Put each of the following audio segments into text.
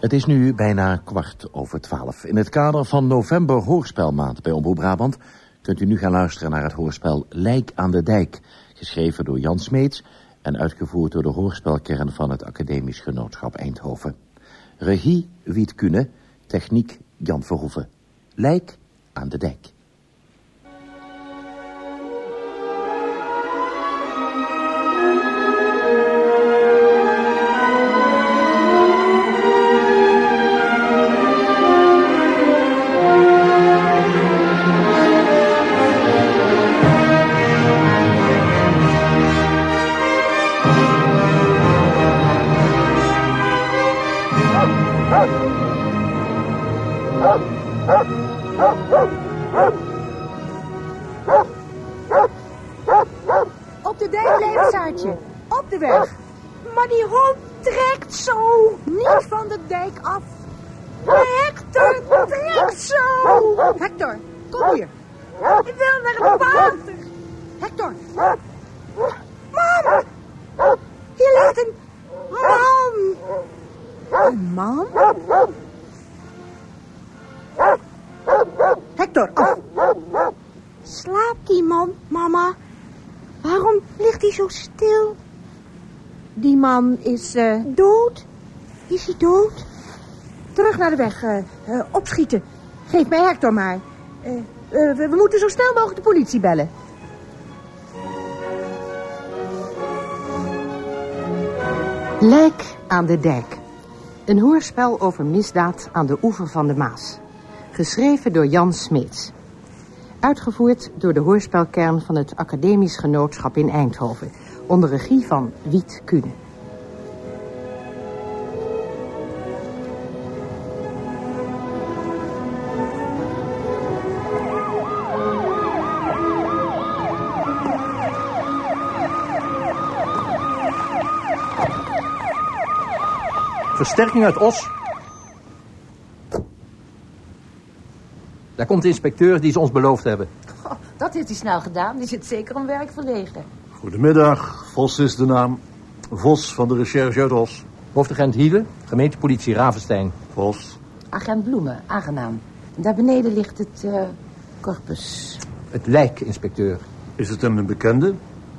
Het is nu bijna kwart over twaalf. In het kader van november hoorspelmaand bij Omroep Brabant... kunt u nu gaan luisteren naar het hoorspel Lijk aan de Dijk... geschreven door Jan Smeets en uitgevoerd door de hoorspelkern van het Academisch Genootschap Eindhoven. Regie Wiet Kune, techniek Jan Verhoeven. Lijk aan de Dijk. Hector, kom hier. Ik wil naar het water. Hector. Mam. Hier ligt een man. Een man? Hector, af. Slaapt die man, mama? Waarom ligt hij zo stil? Die man is eh, dood. Is hij dood? Terug naar de weg. eh, eh, opschieten. Geef mij Hector maar. Eh, we, we moeten zo snel mogelijk de politie bellen. Lijk aan de dijk. Een hoorspel over misdaad aan de oever van de Maas. Geschreven door Jan Smeets. Uitgevoerd door de hoorspelkern van het Academisch Genootschap in Eindhoven. Onder regie van Wiet Kuhne. Versterking uit Os. Daar komt de inspecteur die ze ons beloofd hebben. Oh, dat heeft hij snel gedaan. Die zit zeker om werk verlegen. Goedemiddag, Vos is de naam. Vos van de recherche uit Os. Hoofdagent Hiele, gemeentepolitie Ravenstein. Vos. Agent Bloemen, aangenaam. Daar beneden ligt het eh, corpus. Het lijk, inspecteur. Is het hem een bekende?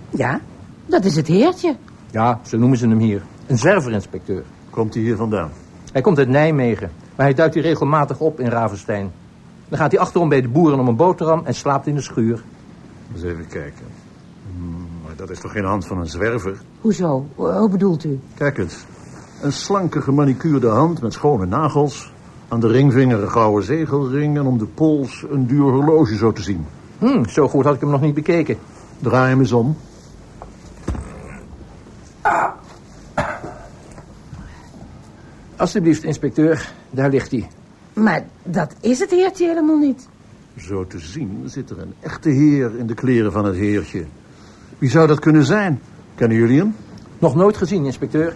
Ja, dat is het heertje. Ja, zo noemen ze hem hier. Een zwerverinspecteur. Komt hij hier vandaan? Hij komt uit Nijmegen, maar hij duikt hier regelmatig op in Ravenstein. Dan gaat hij achterom bij de boeren om een boterham en slaapt in de schuur. Eens even kijken. Hmm, maar dat is toch geen hand van een zwerver? Hoezo? Hoe hoe bedoelt u? Kijk eens. Een slanke gemanicuurde hand met schone nagels. Aan de ringvinger een gouden zegelring en om de pols een duur horloge zo te zien. Hm, zo goed had ik hem nog niet bekeken. Draai hem eens om. Alsjeblieft, inspecteur, daar ligt hij. Maar dat is het heertje helemaal niet. Zo te zien zit er een echte heer in de kleren van het heertje. Wie zou dat kunnen zijn? Kennen jullie hem? Nog nooit gezien, inspecteur.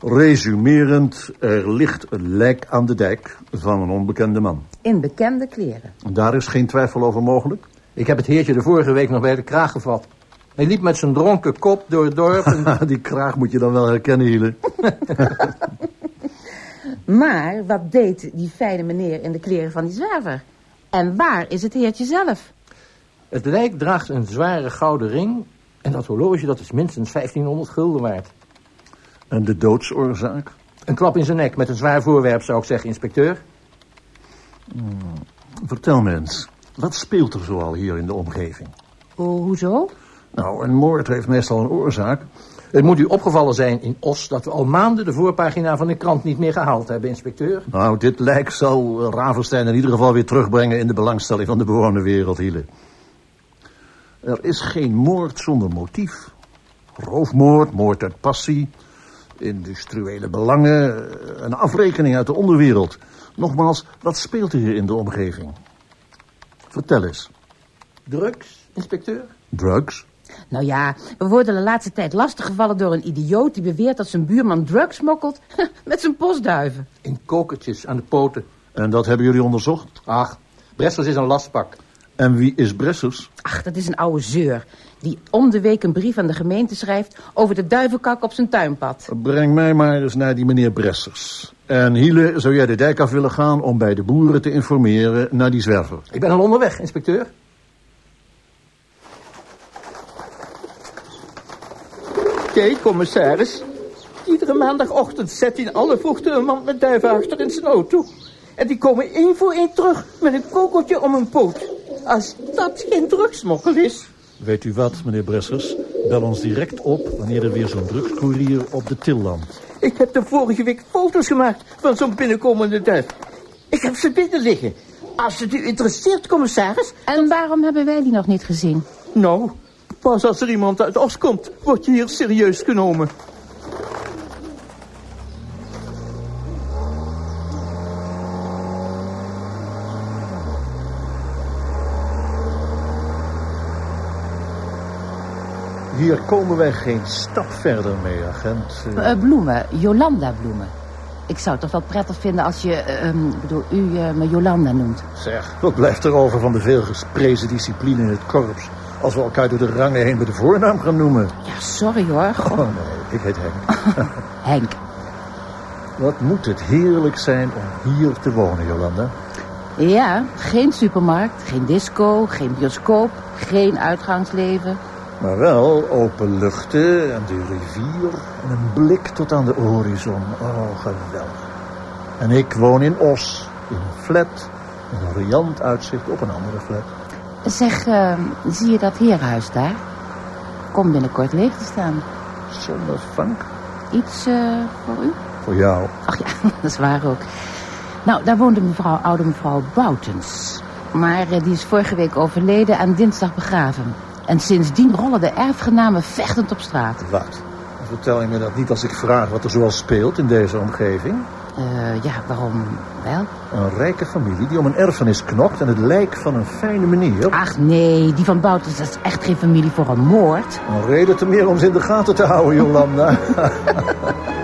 Resumerend, er ligt een lijk aan de dijk van een onbekende man. In bekende kleren. Daar is geen twijfel over mogelijk. Ik heb het heertje de vorige week nog bij de kraag gevat. Hij liep met zijn dronken kop door het dorp en... Die kraag moet je dan wel herkennen, Hiele. Maar wat deed die fijne meneer in de kleren van die zwerver? En waar is het heertje zelf? Het lijk draagt een zware gouden ring... en dat horloge dat is minstens 1500 gulden waard. En de doodsoorzaak? Een klap in zijn nek met een zwaar voorwerp, zou ik zeggen, inspecteur. Vertel me eens, wat speelt er zoal hier in de omgeving? Oh, hoezo? Nou, een moord heeft meestal een oorzaak. Het moet u opgevallen zijn in Os dat we al maanden de voorpagina van de krant niet meer gehaald hebben, inspecteur. Nou, dit lijk zal Ravenstein in ieder geval weer terugbrengen in de belangstelling van de bewoonde wereld, Hiele. Er is geen moord zonder motief. Roofmoord, moord uit passie, industriële belangen, een afrekening uit de onderwereld. Nogmaals, wat speelt er hier in de omgeving? Vertel eens. Drugs, inspecteur? Drugs? Nou ja, we worden de laatste tijd lastiggevallen door een idioot... die beweert dat zijn buurman drugs smokkelt met zijn postduiven. In kokertjes aan de poten. En dat hebben jullie onderzocht? Ach, Bressels is een lastpak. En wie is Bressers? Ach, dat is een oude zeur. Die om de week een brief aan de gemeente schrijft over de duivenkak op zijn tuinpad. Breng mij maar eens naar die meneer Bressers. En Hiele, zou jij de dijk af willen gaan om bij de boeren te informeren naar die zwerver? Ik ben al onderweg, inspecteur. Kijk, commissaris. Iedere maandagochtend zet hij in alle vroegte een mand met duiven achter in zijn auto. En die komen één voor één terug met een kogeltje om hun poot. Als dat geen drugsmokkel is. Weet u wat, meneer Bressers? Bel ons direct op wanneer er weer zo'n drugscourier op de til landt. Ik heb de vorige week foto's gemaakt van zo'n binnenkomende duif. Ik heb ze binnen liggen. Als het u interesseert, commissaris. En waarom hebben wij die nog niet gezien? Nou, pas als er iemand uit Os komt, word je hier serieus genomen. Hier komen wij geen stap verder mee, agent. Eh, Eh, bloemen, Jolanda bloemen. Ik zou het toch wel prettig vinden als je, ik bedoel, u eh, me Jolanda noemt. Zeg, wat blijft er over van de veelgesprezen discipline in het korps... als we elkaar door de rangen heen met de voornaam gaan noemen? Ja, sorry hoor. Oh nee, ik heet Henk. Henk. Wat moet het heerlijk zijn om hier te wonen, Jolanda. Ja, geen supermarkt, geen disco, geen bioscoop, geen uitgangsleven. Maar wel open luchten en de rivier en een blik tot aan de horizon. Oh, geweldig. En ik woon in Os, in een flat, met een riant uitzicht op een andere flat. Zeg, eh, zie je dat herenhuis daar? Kom binnenkort leeg te staan. Zonder Iets eh, voor u? voor jou. Ach ja, dat is waar ook. Nou, daar woonde mevrouw, oude mevrouw Boutens. Maar eh, die is vorige week overleden en dinsdag begraven. En sindsdien rollen de erfgenamen vechtend op straat. Wat? Vertel je me dat niet als ik vraag wat er zoal speelt in deze omgeving? Eh, ja, waarom wel? Een rijke familie die om een erfenis knokt en het lijk van een fijne meneer... Ach nee, die van Boutens dat is echt geen familie voor een moord. Een reden te meer om ze in de gaten te houden, Jolanda.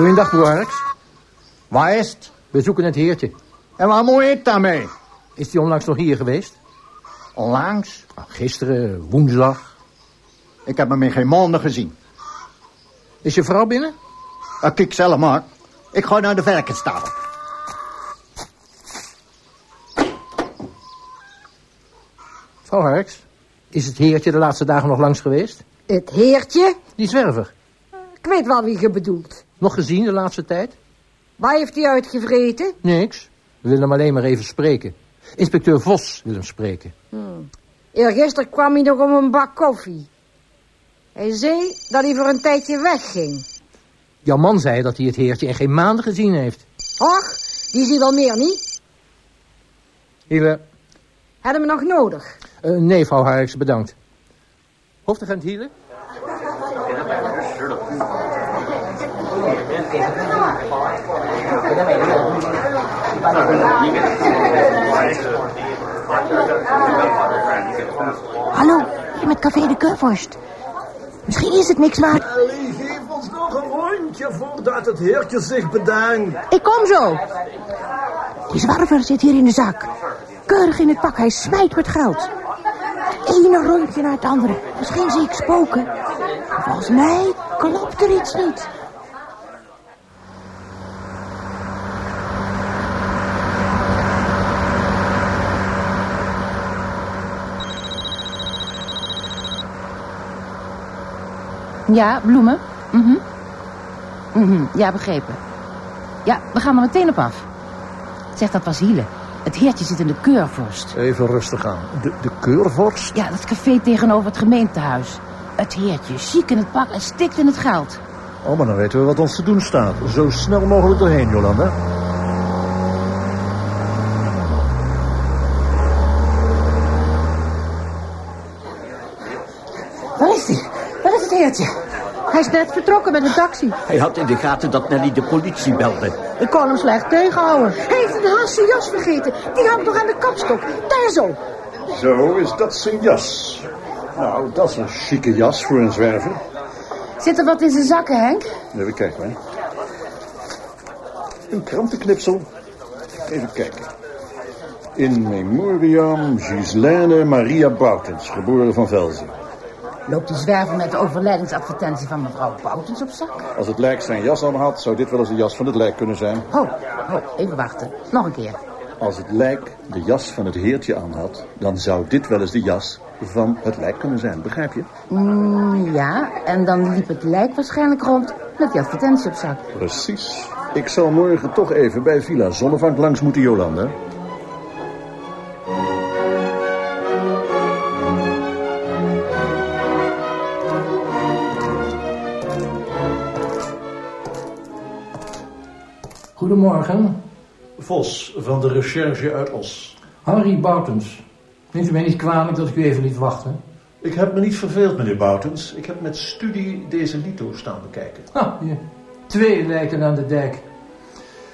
Goeiedag, broer Harks. Waar is het? We zoeken het heertje. En waar moet ik daarmee? Is die onlangs nog hier geweest? Onlangs? Ah, Gisteren, woensdag. Ik heb hem in geen maanden gezien. Is je vrouw binnen? Uh, kijk zelf maar. Ik ga naar de verkenstafel. Vrouw Harks, is het heertje de laatste dagen nog langs geweest? Het heertje? Die zwerver. Ik weet wel wie je bedoelt. Nog gezien de laatste tijd? Waar heeft hij uitgevreten? Niks. We willen hem alleen maar even spreken. Inspecteur Vos wil hem spreken. Eergisteren kwam hij nog om een bak koffie. Hij zei dat hij voor een tijdje wegging. Jouw man zei dat hij het heertje in geen maanden gezien heeft. Och, die zie wel meer niet. Hiele. Had hem nog nodig. eh, nee, vrouw Harks, bedankt. Hoofdagent Hiele? Hallo, hier met Café de Keurvorst. Misschien is het niks waard. Ellie, geef ons nog een rondje voordat het heertje zich bedankt. Ik kom zo. Die zwerver zit hier in de zak. Keurig in het pak, hij smijt met geld. Ene rondje naar het andere. Misschien zie ik spoken. Maar Volgens mij klopt er iets niet. Ja, bloemen. Mhm. Mhm, Ja, begrepen. Ja, we gaan er meteen op af. Zeg, dat was Hiele. Het heertje zit in de keurvorst. Even rustig aan. De, de keurvorst? Ja, dat café tegenover het gemeentehuis. Het heertje, chic in het pak en stikt in het geld. Oh, maar dan weten we wat ons te doen staat. Zo snel mogelijk doorheen, Jolanda. Net vertrokken met een taxi. Hij had in de gaten dat Nelly de politie belde. Ik kon hem slecht tegenhouden. Hij heeft een hasse jas vergeten. Die hangt nog aan de kapstok. Daar zo. Zo is dat zijn jas. Nou, dat is een chique jas voor een zwerver. Zit er wat in zijn zakken, Henk? Even kijken, hè. Een krantenknipsel. Even kijken. In memoriam Gislaine Maria Boutens, geboren van Velzen. Loopt die zwerver met de overlijdingsadvertentie van mevrouw Boutens op zak? Als het lijk zijn jas aan had, zou dit wel eens de jas van het lijk kunnen zijn. Ho, ho, even wachten. Nog een keer. Als het lijk de jas van het heertje aan had, dan zou dit wel eens de jas van het lijk kunnen zijn. Begrijp je? Mm, ja, en dan liep het lijk waarschijnlijk rond met die advertentie op zak. Precies. Ik zal morgen toch even bij Villa Zonnevank langs moeten, Jolanda. Goedemorgen, Vos van de recherche uit Os. Harry Boutens. Neemt u mij niet kwalijk dat ik u even liet wachten? Ik heb me niet verveeld, meneer Boutens. Ik heb met studie deze lito staan bekijken. Ah, hier. Twee lijken aan de dijk.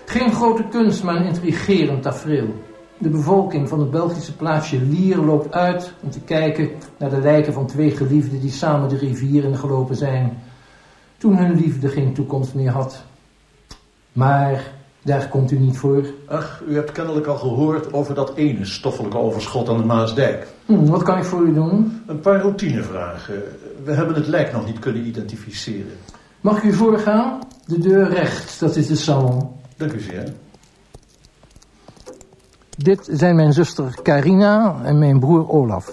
Geen grote kunst, maar een intrigerend tafereel. De bevolking van het Belgische plaatsje Lier loopt uit om te kijken naar de lijken van twee geliefden die samen de rivier in gelopen zijn. Toen hun liefde geen toekomst meer had. Maar daar komt u niet voor. Ach, u hebt kennelijk al gehoord over dat ene stoffelijke overschot aan de Maasdijk. Hm, wat kan ik voor u doen? Een paar routinevragen. We hebben het lijk nog niet kunnen identificeren. Mag ik u voorgaan? De deur rechts, dat is de salon. Dank u zeer. Dit zijn mijn zuster Carina en mijn broer Olaf.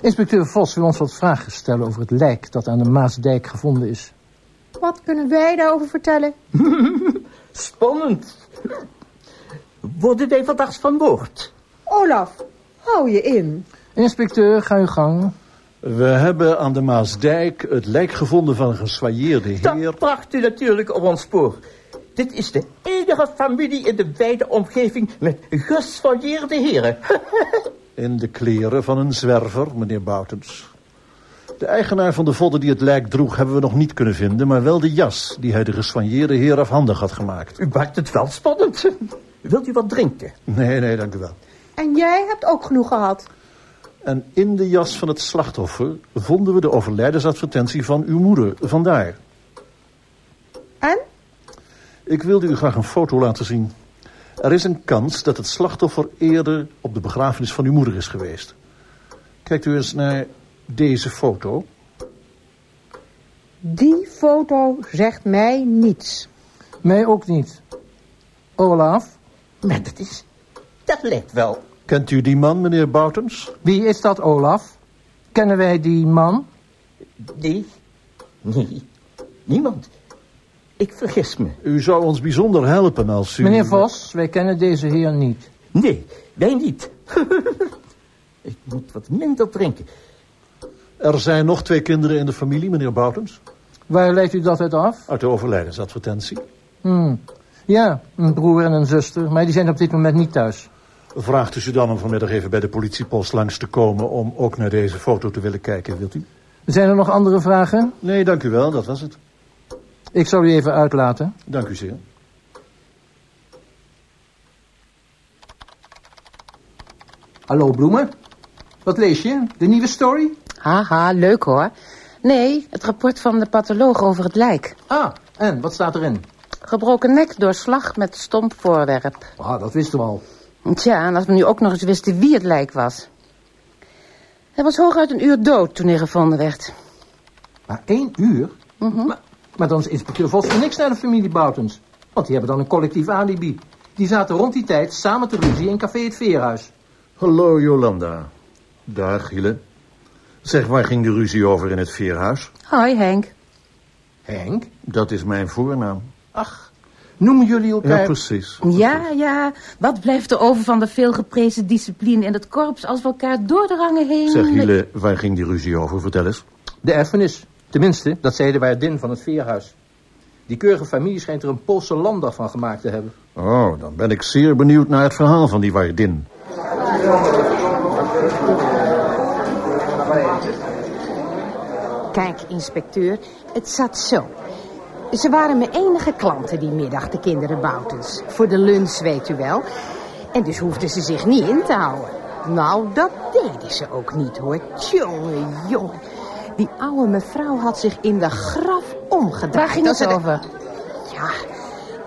Inspecteur Vos wil ons wat vragen stellen over het lijk dat aan de Maasdijk gevonden is. Wat kunnen wij daarover vertellen? Spannend. Worden wij vandaag van woord? Olaf, hou je in. Inspecteur, ga uw gang. We hebben aan de Maasdijk het lijk gevonden van een gessoigneerde heer. Dat bracht u natuurlijk op ons spoor. Dit is de enige familie in de wijde omgeving met gessoigneerde heren. In de kleren van een zwerver, meneer Boutens. De eigenaar van de vodden die het lijk droeg hebben we nog niet kunnen vinden... maar wel de jas die hij de gessoigneerde heer afhandig had gemaakt. U maakt het wel spannend. Wilt u wat drinken? Nee, nee, dank u wel. En jij hebt ook genoeg gehad. En in de jas van het slachtoffer vonden we de overlijdensadvertentie van uw moeder. Vandaar. En? Ik wilde u graag een foto laten zien. Er is een kans dat het slachtoffer eerder op de begrafenis van uw moeder is geweest. Kijkt u eens naar deze foto. Die foto zegt mij niets. Mij ook niet. Olaf, Maar dat is... Dat lijkt wel. Kent u die man, meneer Boutens? wie is dat Olaf? Kennen wij die man? Nee. Nee. Niemand. Ik vergis me. U zou ons bijzonder helpen als u... Meneer Vos, wij kennen deze heer niet. Nee, wij niet. Ik moet wat minder drinken. Er zijn nog twee kinderen in de familie, meneer Boutens. Waar leidt u dat uit af? Uit de overlijdensadvertentie. Hmm. Ja, een broer en een zuster, maar die zijn op dit moment niet thuis. Vraagt u ze dan om vanmiddag even bij de politiepost langs te komen... om ook naar deze foto te willen kijken, wilt u? Zijn er nog andere vragen? Nee, dank u wel, dat was het. Ik zal u even uitlaten. Dank u zeer. Hallo Bloemen, wat lees je? De nieuwe story? Haha, leuk hoor. Nee, het rapport van de patholoog over het lijk. Ah, en wat staat erin? Gebroken nek door slag met stomp voorwerp. Ah, dat wisten we al. Tja, en als we nu ook nog eens wisten wie het lijk was. Hij was hooguit een uur dood toen hij gevonden werd. Maar één uur? maar, maar dan is inspecteur Vos voor niks naar de familie Boutens. Want die hebben dan een collectief alibi. Die zaten rond die tijd samen te ruzie in café Het Veerhuis. Hallo, Jolanda. Dag, Hille. Zeg, waar ging de ruzie over in het veerhuis? Hoi Henk. Henk? Dat is mijn voornaam. Ach, noemen jullie elkaar... Ja, precies. Ja, ja. Wat blijft er over van de veelgeprezen discipline in het korps als we elkaar door de rangen heen... Zeg, Hille, waar ging die ruzie over? Vertel eens. De erfenis. Tenminste, dat zei de waardin van het Veerhuis. Die keurige familie schijnt er een Poolse landdag van gemaakt te hebben. Oh, dan ben ik zeer benieuwd naar het verhaal van die waardin. Kijk, inspecteur, het zat zo. Ze waren mijn enige klanten die middag, de kinderen Boutens. Voor de lunch, weet u wel. En dus hoefden ze zich niet in te houden. Nou, dat deden ze ook niet, hoor. Tjonge, jongen. Die oude mevrouw had zich in de graf omgedraaid. Waar ging het over? Ja,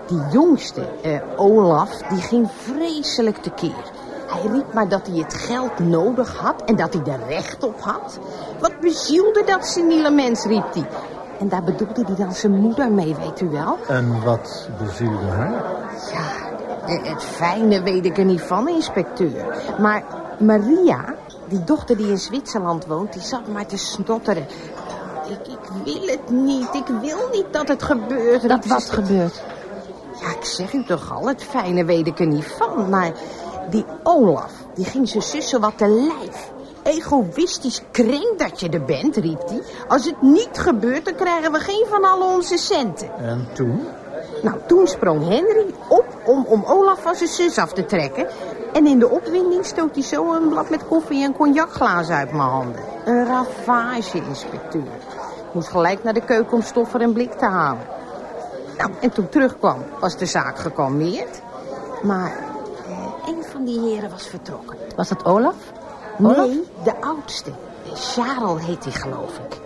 die jongste, eh, Olaf, die ging vreselijk tekeer. Hij riep maar dat hij het geld nodig had en dat hij er recht op had. Wat bezielde dat seniele mens, riep hij. En daar bedoelde hij dan zijn moeder mee, weet u wel. En wat bezielde haar? Ja, het fijne weet ik er niet van, inspecteur. Maar Maria, die dochter die in Zwitserland woont, die zat maar te snotteren. Ik, ik wil het niet, ik wil niet dat het gebeurt. Dat was gebeurd. ja, ik zeg u toch al, het fijne weet ik er niet van. Maar die Olaf, die ging zijn zus zo wat te lijf. Egoïstisch kring dat je er bent, riep hij. Als het niet gebeurt, dan krijgen we geen van al onze centen. En toen? Nou, toen sprong Henry op om, om Olaf van zijn zus af te trekken. En in de opwinding stoot hij zo een blad met koffie en cognacglazen uit mijn handen. Een ravage, inspecteur. Ik moest gelijk naar de keuken om stof voor een blik te halen. Nou, en toen terugkwam, was de zaak gekalmeerd. Maar een van die heren was vertrokken. Was dat Olaf? Olaf? Nee, de oudste. Charles heet hij, geloof ik.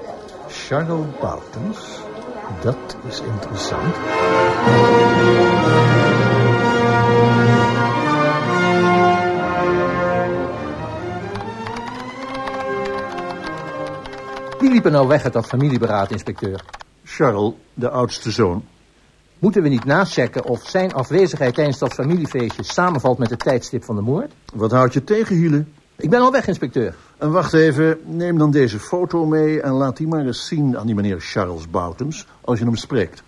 Charles Boutens. Dat is interessant. Wie liep er nou weg uit dat familieberaad, inspecteur? Charles, de oudste zoon. Moeten we niet nachecken of zijn afwezigheid tijdens dat familiefeestje samenvalt met het tijdstip van de moord? Wat houd je tegen, Hiele? Ik ben al weg, inspecteur. En wacht even, neem dan deze foto mee en laat die maar eens zien aan die meneer Charles Boutens als je hem spreekt.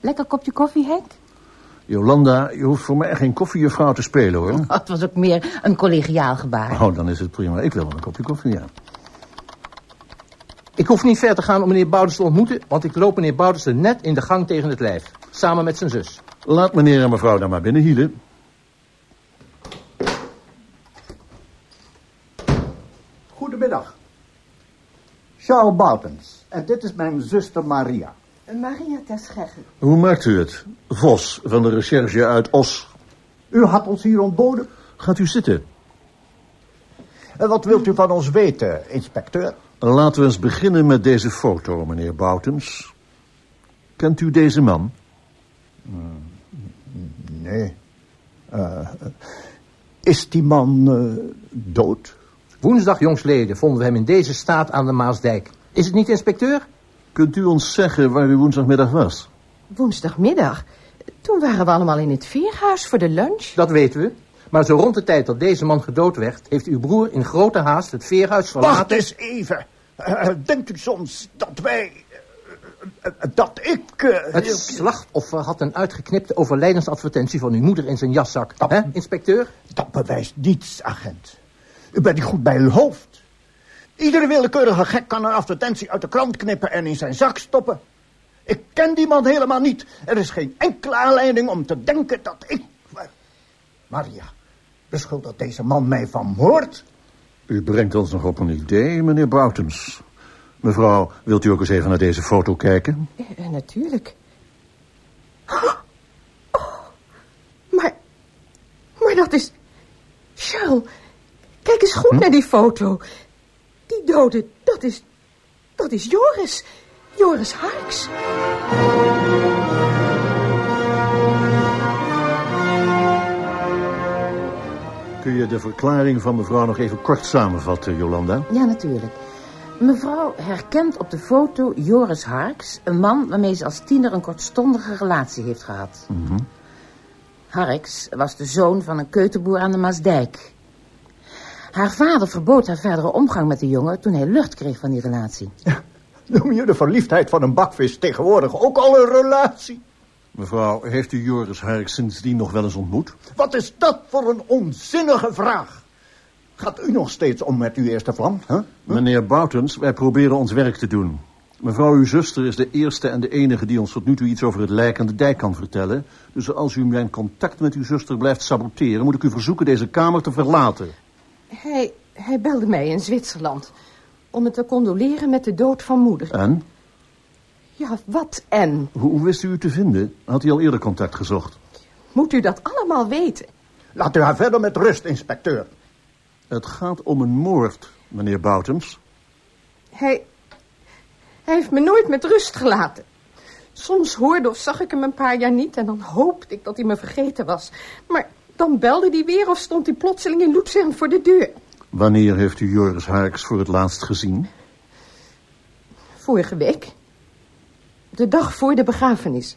Lekker kopje koffie, Henk? Jolanda, je hoeft voor mij geen koffiejuffrouw te spelen, hoor. Oh, het was ook meer een collegiaal gebaar. Oh, dan is het prima. Ik wil wel een kopje koffie, ja. Ik hoef niet ver te gaan om meneer Bouders te ontmoeten, want ik loop meneer Bouders er net in de gang tegen het lijf. Samen met zijn zus. Laat meneer en mevrouw dan maar binnen, Hiele. Goedemiddag. Charles Boutens. En dit is mijn zuster Maria. Maria Terschegge. Hoe maakt u het? Vos van de recherche uit Os. U had ons hier ontboden. Gaat u zitten. En wat wilt u van ons weten, inspecteur? Laten we eens beginnen met deze foto, meneer Boutens. Kent u deze man? Nee. Eh, is die man eh, dood? Woensdag jongsleden vonden we hem in deze staat aan de Maasdijk. Is het niet, inspecteur? Kunt u ons zeggen waar u woensdagmiddag was? Woensdagmiddag. Toen waren we allemaal in het veerhuis voor de lunch. Dat weten we. Maar zo rond de tijd dat deze man gedood werd... heeft uw broer in grote haast het veerhuis verlaten... Wacht eens even. Eh, denkt u soms dat wij... eh, eh, dat ik... Het slachtoffer had een uitgeknipte overlijdensadvertentie van uw moeder in zijn jaszak. Dat- Hè, inspecteur? Dat bewijst niets, agent. U bent niet goed bij uw hoofd. Iedere willekeurige gek kan een advertentie uit de krant knippen en in zijn zak stoppen. Ik ken die man helemaal niet. Er is geen enkele aanleiding om te denken dat ik... Maria, beschuldigt deze man mij van moord? U brengt ons nog op een idee, meneer Boutens. Mevrouw, wilt u ook eens even naar deze foto kijken? Eh, natuurlijk. Oh, maar, maar dat is... Charles, kijk eens goed naar die foto. Die dode, dat is... Dat is Joris. Joris Harks. Kun je de verklaring van mevrouw nog even kort samenvatten, Jolanda? Ja, natuurlijk. Mevrouw herkent op de foto Joris Harks, een man waarmee ze als tiener een kortstondige relatie heeft gehad. Harks was de zoon van een keuterboer aan de Maasdijk. Haar vader verbood haar verdere omgang met de jongen toen hij lucht kreeg van die relatie. Noem je de verliefdheid van een bakvis tegenwoordig ook al een relatie? Mevrouw, heeft u Joris Hark sindsdien nog wel eens ontmoet? Wat is dat voor een onzinnige vraag? Gaat u nog steeds om met uw eerste vlam? Huh? Meneer Boutens, wij proberen ons werk te doen. Mevrouw, uw zuster is de eerste en de enige die ons tot nu toe iets over het lijk aan de dijk kan vertellen. Dus als u mijn contact met uw zuster blijft saboteren, moet ik u verzoeken deze kamer te verlaten. Hij, hij belde mij in Zwitserland. om me te condoleren met de dood van moeder. En? Ja, wat en? Hoe, hoe wist u u te vinden? Had hij al eerder contact gezocht? Moet u dat allemaal weten? Laat u haar verder met rust, inspecteur. Het gaat om een moord, meneer Boutens. Hij... Hij heeft me nooit met rust gelaten. Soms hoorde of zag ik hem een paar jaar niet en dan hoopte ik dat hij me vergeten was. Maar dan belde hij weer of stond hij plotseling in Luzern voor de deur. Wanneer heeft u Joris Harks voor het laatst gezien? Vorige week. De dag voor de begrafenis.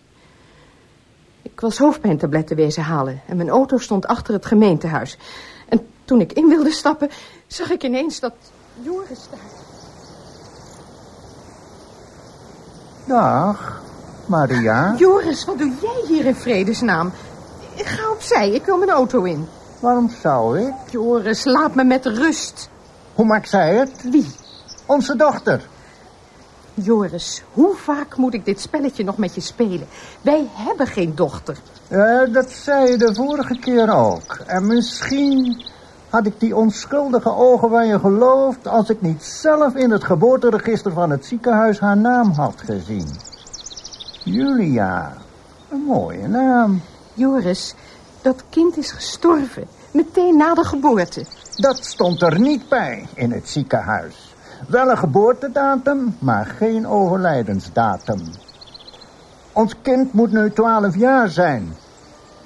Ik was hoofdpijntabletten wezen halen en mijn auto stond achter het gemeentehuis. En toen ik in wilde stappen, zag ik ineens dat Joris daar... Dag, Maria. Joris, wat doe jij hier in vredesnaam? Ga opzij, ik wil mijn auto in. Waarom zou ik? Joris, laat me met rust. Hoe maakt zij het? Wie? Onze dochter. Joris, hoe vaak moet ik dit spelletje nog met je spelen? Wij hebben geen dochter. Ja, dat zei je de vorige keer ook. En misschien had ik die onschuldige ogen van je geloofd... als ik niet zelf in het geboorteregister van het ziekenhuis haar naam had gezien. Julia. Een mooie naam. Joris, dat kind is gestorven. Meteen na de geboorte. Dat stond er niet bij in het ziekenhuis. Wel een geboortedatum, maar geen overlijdensdatum. Ons kind moet nu twaalf jaar zijn.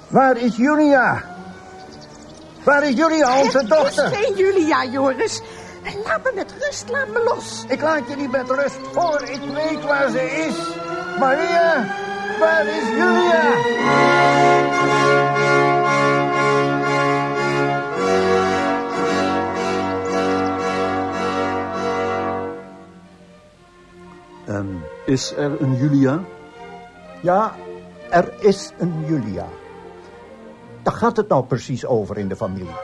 Waar is Julia? Waar is Julia, onze dochter? Het is geen Julia, Joris. Laat me met rust, laat me los. Ik laat je niet met rust voor ik weet waar ze is. Maria, waar is Julia? Is er een Julia? Ja, er is een Julia. Daar gaat het nou precies over in de familie.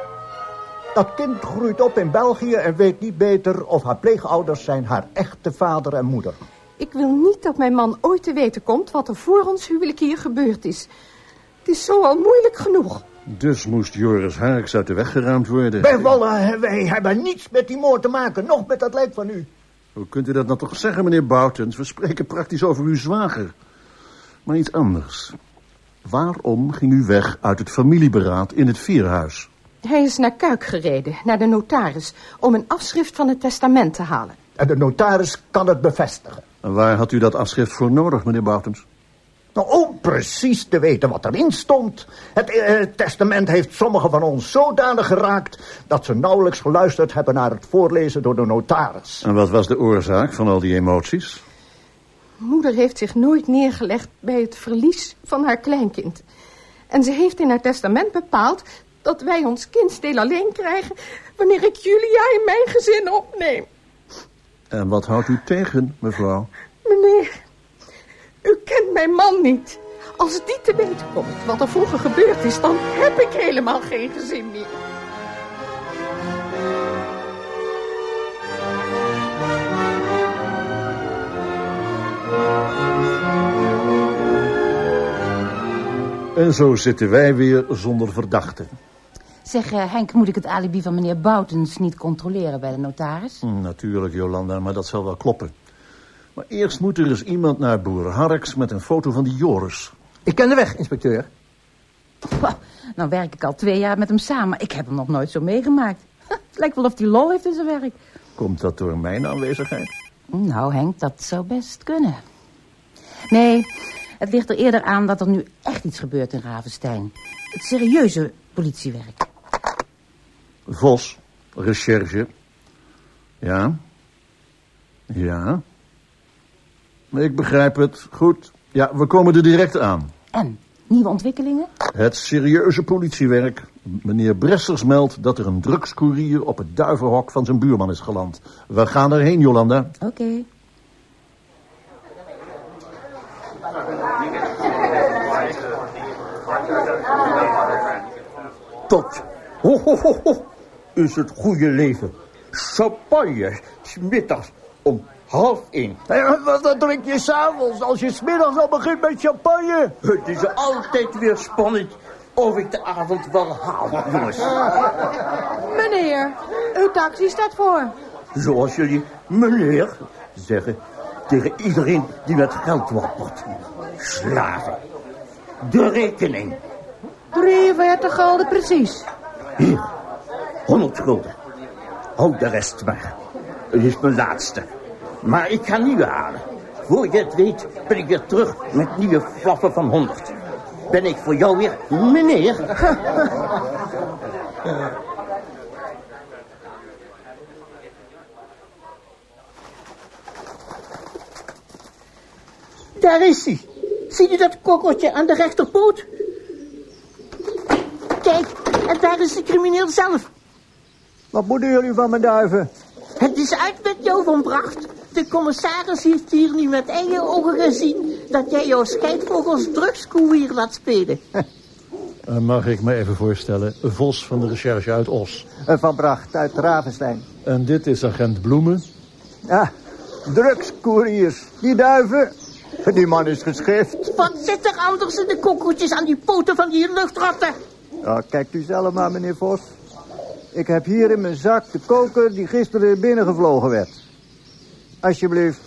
Dat kind groeit op in België en weet niet beter of haar pleegouders zijn haar echte vader en moeder. Ik wil niet dat mijn man ooit te weten komt wat er voor ons huwelijk hier gebeurd is. Het is zo al moeilijk genoeg. Dus moest Joris Harks uit de weg geruimd worden. Bij Wallen, wij hebben niets met die moord te maken, nog met dat lijk van u. Hoe kunt u dat nou toch zeggen, meneer Boutens? We spreken praktisch over uw zwager. Maar iets anders. Waarom ging u weg uit het familieberaad in het Vierhuis? Hij is naar Kuik gereden, naar de notaris, om een afschrift van het testament te halen. En de notaris kan het bevestigen. En waar had u dat afschrift voor nodig, meneer Boutens? Nou, om precies te weten wat erin stond. Het eh, testament heeft sommigen van ons zodanig geraakt... dat ze nauwelijks geluisterd hebben naar het voorlezen door de notaris. En wat was de oorzaak van al die emoties? Moeder heeft zich nooit neergelegd bij het verlies van haar kleinkind. En ze heeft in haar testament bepaald dat wij ons kindsdeel alleen krijgen... wanneer ik Julia in mijn gezin opneem. En wat houdt u tegen, mevrouw? Meneer, u kent mijn man niet. Als die te weten komt wat er vroeger gebeurd is... dan heb ik helemaal geen gezin meer. En zo zitten wij weer zonder verdachte. Zeg, eh, Henk, moet ik het alibi van meneer Boutens niet controleren bij de notaris? Natuurlijk, Jolanda, maar dat zal wel kloppen. Maar eerst moet er eens iemand naar boer Harks met een foto van die Joris. Ik ken de weg, inspecteur. Nou werk ik al twee jaar met hem samen. Ik heb hem nog nooit zo meegemaakt. Het lijkt wel of hij lol heeft in zijn werk. Komt dat door mijn aanwezigheid? Nou, Henk, dat zou best kunnen. Nee, het ligt er eerder aan dat er nu echt iets gebeurt in Ravenstein. Het serieuze politiewerk. Vos, recherche. Ja? Ja? Ik begrijp het. Goed. Ja, we komen er direct aan. En, nieuwe ontwikkelingen? Het serieuze politiewerk. Meneer Bressers meldt dat er een drugscourier op het duivenhok van zijn buurman is geland. We gaan erheen, Jolanda. Oké. Tot. Ho, ho, ho, ho. Is het goede leven. Champagne, smiddags om half één. En wat drink je s'avonds als je smiddags al begint met champagne? Het is altijd weer spannend of ik de avond wel haal, jongens. Meneer, uw taxi staat voor. Zoals jullie meneer zeggen tegen iedereen die met geld wappert. Slaven. De rekening. 43 gulden precies. Hier, 100 gulden. Houd de rest maar. Het is mijn laatste. Maar ik ga nieuwe halen. Voor je het weet ben ik weer terug met nieuwe flaffen van 100. Ben ik voor jou weer meneer? Daar is hij. Zie je dat kokkertje aan de rechterpoot? Kijk, en daar is de crimineel zelf. Wat moeten jullie van me duiven? Het is uit met jou van Bracht. De commissaris heeft hier nu met eigen ogen gezien... dat jij jouw scheidvogels drugskoe hier laat spelen. Eh, mag ik me even voorstellen? Vos van de recherche uit Os. Eh, Van Bracht uit Ravenstein. En dit is agent Bloemen. Ja, drugscouriers. Die duiven. Die man is geschrift. Wat zit er anders in de kokkertjes aan die poten van die luchtratten? Ja, kijkt u zelf maar, meneer Vos. Ik heb hier in mijn zak de koker die gisteren binnengevlogen werd. Alsjeblieft.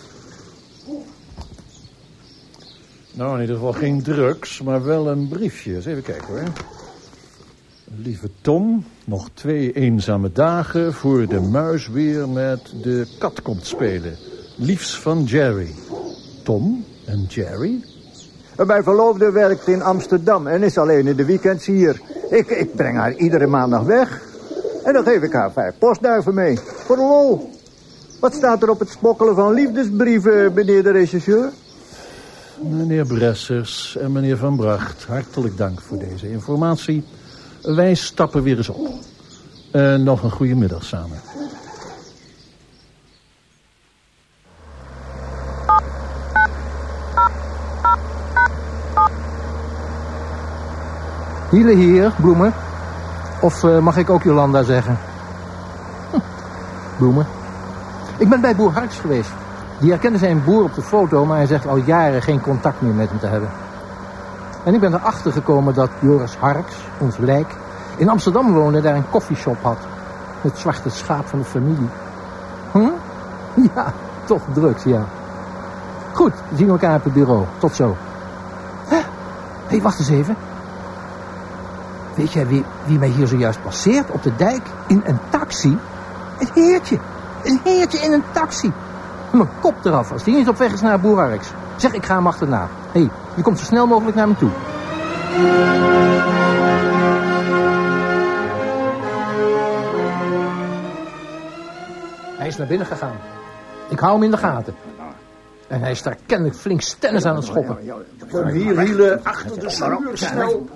Nou, in ieder geval geen drugs, maar wel een briefje. Eens even kijken hoor. Lieve Tom, nog twee eenzame dagen voor de muis weer met de kat komt spelen. Liefs van Jerry. Tom en Jerry? Mijn verloofde werkt in Amsterdam en is alleen in de weekends hier. Ik, ik breng haar iedere maandag weg. En dan geef ik haar vijf postduiven mee. Voor de lol. Wat staat er op het smokkelen van liefdesbrieven, meneer de rechercheur? Meneer Bressers en meneer Van Bracht, hartelijk dank voor deze informatie. Wij stappen weer eens op. Eh, nog een goede middag samen. Hiele hier, Bloemen. Of eh, mag ik ook Jolanda zeggen? Hm, Bloemen. Ik ben bij boer Harks geweest. Die herkende zijn boer op de foto, maar hij zegt al jaren geen contact meer met hem te hebben. En ik ben erachter gekomen dat Joris Harks, ons lijk, in Amsterdam woonde en daar een koffieshop had. Het zwarte schaap van de familie. Hm? Ja, toch drugs, ja. Goed, we elkaar op het bureau. Tot zo. Hé, hey, wacht eens even. Weet jij wie, wie mij hier zojuist passeert op de dijk in een taxi? Een heertje. Een heertje in een taxi. Mijn kop eraf als die niet op weg is naar Boerarks. Zeg, ik ga hem achterna. Hé, hey, je komt zo snel mogelijk naar me toe. Hij is naar binnen gegaan. Ik hou hem in de gaten. En hij is daar kennelijk flink stennis aan het schoppen. Kom hier, Hiele, achter de stuur, snel.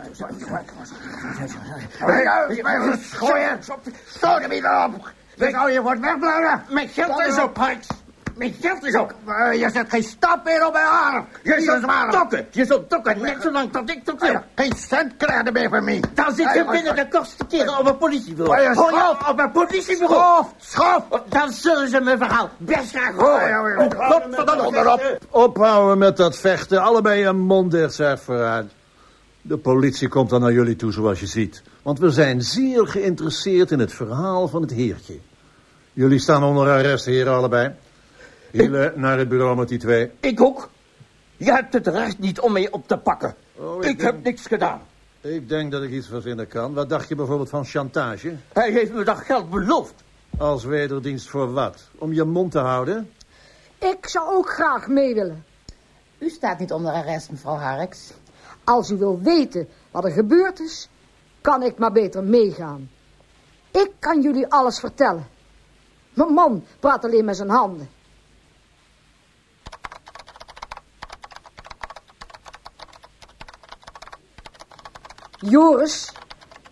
Gooien! Stoot hem op! Ik hou je wordt wegblijven! Mijn geld is op, Harks. Mijn geld is op. Eh, Je zet geen stap meer op mijn arm! Je zult dokken. Je zult dokken, net zolang tot ik tot je. Geen cent krijg je meer van mij! Dan zit je binnen de kosten keren op een politiebureau. Oh, schof. op, op een politiebureau. Schof! Schof! Dan zullen ze mijn verhaal best graag Oh, ja, horen. Onderop. Ophouden met dat vechten, allebei een mond dicht, zeg vooruit. De politie komt dan naar jullie toe, zoals je ziet. Want we zijn zeer geïnteresseerd in het verhaal van het heertje. Jullie staan onder arrest, heren, allebei. Hiele, naar het bureau met die twee. Ik ook. Je hebt het recht niet om mij op te pakken. Oh, ik ik heb niks gedaan. Ik denk dat ik iets verzinnen kan. Wat dacht je bijvoorbeeld van chantage? Hij heeft me dat geld beloofd. Als wederdienst voor wat? Om je mond te houden? Ik zou ook graag mee willen. U staat niet onder arrest, mevrouw Harks. Als u wil weten wat er gebeurd is, kan ik maar beter meegaan. Ik kan jullie alles vertellen. Mijn man praat alleen met zijn handen. Joris,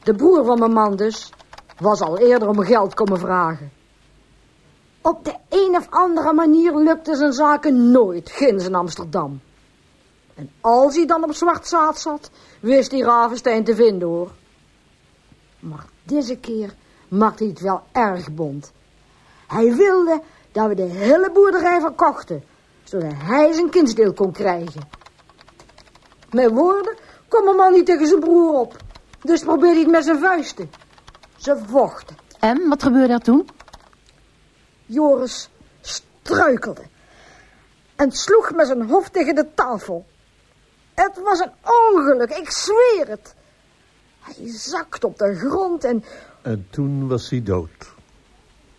de broer van mijn man dus, was al eerder om geld komen vragen. Op de een of andere manier lukte zijn zaken nooit, ginds in Amsterdam. En als hij dan op zwart zaad zat, wist hij Ravenstein te vinden, hoor. Maar deze keer maakte hij het wel erg bond. Hij wilde dat we de hele boerderij verkochten, zodat hij zijn kindsdeel kon krijgen. Met woorden kon mijn man niet tegen zijn broer op, dus probeerde hij het met zijn vuisten. Ze vochten. En, wat gebeurde er toen? Joris struikelde en sloeg met zijn hoofd tegen de tafel. Het was een ongeluk, ik zweer het. Hij zakte op de grond en En toen was hij dood.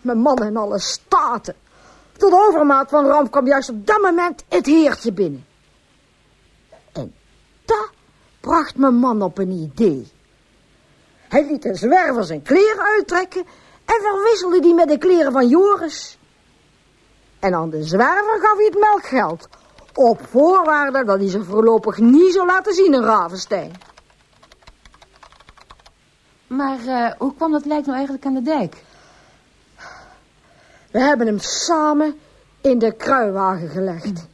mijn man in alle staten. Tot overmaat van ramp kwam juist op dat moment het heertje binnen. En dat bracht mijn man op een idee. Hij liet de zwerver zijn kleren uittrekken en verwisselde die met de kleren van Joris. En aan de zwerver gaf hij het melkgeld. Op voorwaarde dat hij zich voorlopig niet zou laten zien in Ravenstein. Maar eh, hoe kwam dat lijk nou eigenlijk aan de dijk? We hebben hem samen in de kruiwagen gelegd.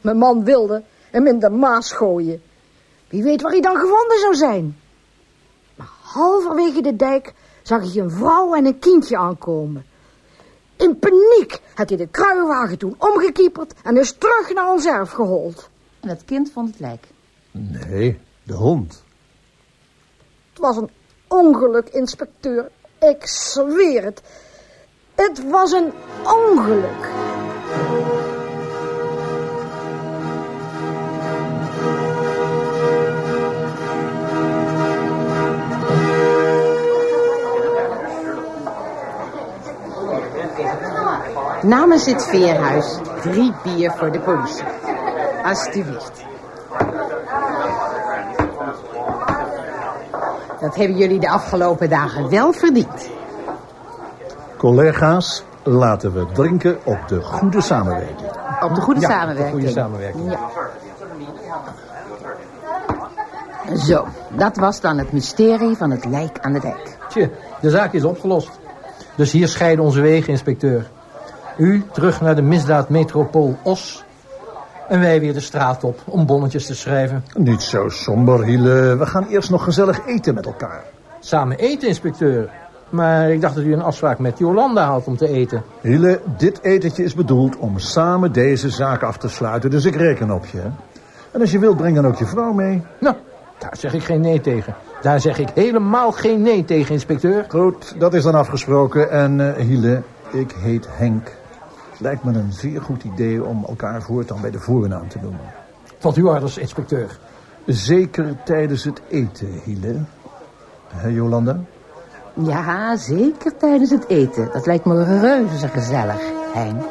Mijn man wilde hem in de Maas gooien. Wie weet waar hij dan gevonden zou zijn. Maar halverwege de dijk zag hij een vrouw en een kindje aankomen. In paniek had hij de kruiwagen toen omgekieperd en is terug naar ons erf gehold. En dat kind vond het lijk. Nee, de hond. Het was een ongeluk, inspecteur. Ik zweer het. Het was een ongeluk. Namens het veerhuis drie bier voor de politie. Alsjeblieft. Dat hebben jullie de afgelopen dagen wel verdiend. Collega's, laten we drinken op de goede samenwerking. Op de goede samenwerking. Goede samenwerking. Ja. Zo, dat was dan het mysterie van het lijk aan de dijk. Tje, de zaak is opgelost. Dus hier scheiden onze wegen, inspecteur. U terug naar de misdaadmetropool Os. En wij weer de straat op om bonnetjes te schrijven. Niet zo somber, Hiele. We gaan eerst nog gezellig eten met elkaar. Samen eten, inspecteur. Maar ik dacht dat u een afspraak met Jolanda had om te eten. Hiele, dit etentje is bedoeld om samen deze zaak af te sluiten. Dus ik reken op je. En als je wilt, breng dan ook je vrouw mee. Nou, daar zeg ik geen nee tegen. Daar zeg ik helemaal geen nee tegen, inspecteur. Goed, dat is dan afgesproken. En eh Hiele, ik heet Henk. Lijkt me een zeer goed idee om elkaar voortaan bij de voornaam te noemen. Tot uw orders, inspecteur. Zeker tijdens het eten, Hiele. Hé, Jolanda? Ja, zeker tijdens het eten. Dat lijkt me reuze gezellig, Henk.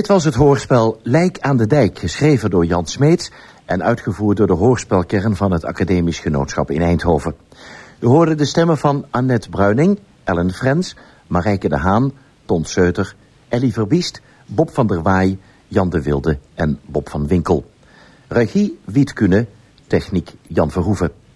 Dit was het hoorspel Lijk aan de Dijk, geschreven door Jan Smeets en uitgevoerd door de hoorspelkern van het Academisch Genootschap in Eindhoven. U hoorde de stemmen van Annette Bruining, Ellen Frens, Marijke de Haan, Ton Seuter, Ellie Verbiest, Bob van der Waai, Jan de Wilde en Bob van Winkel. Regie Wiet Kune, techniek Jan Verhoeven.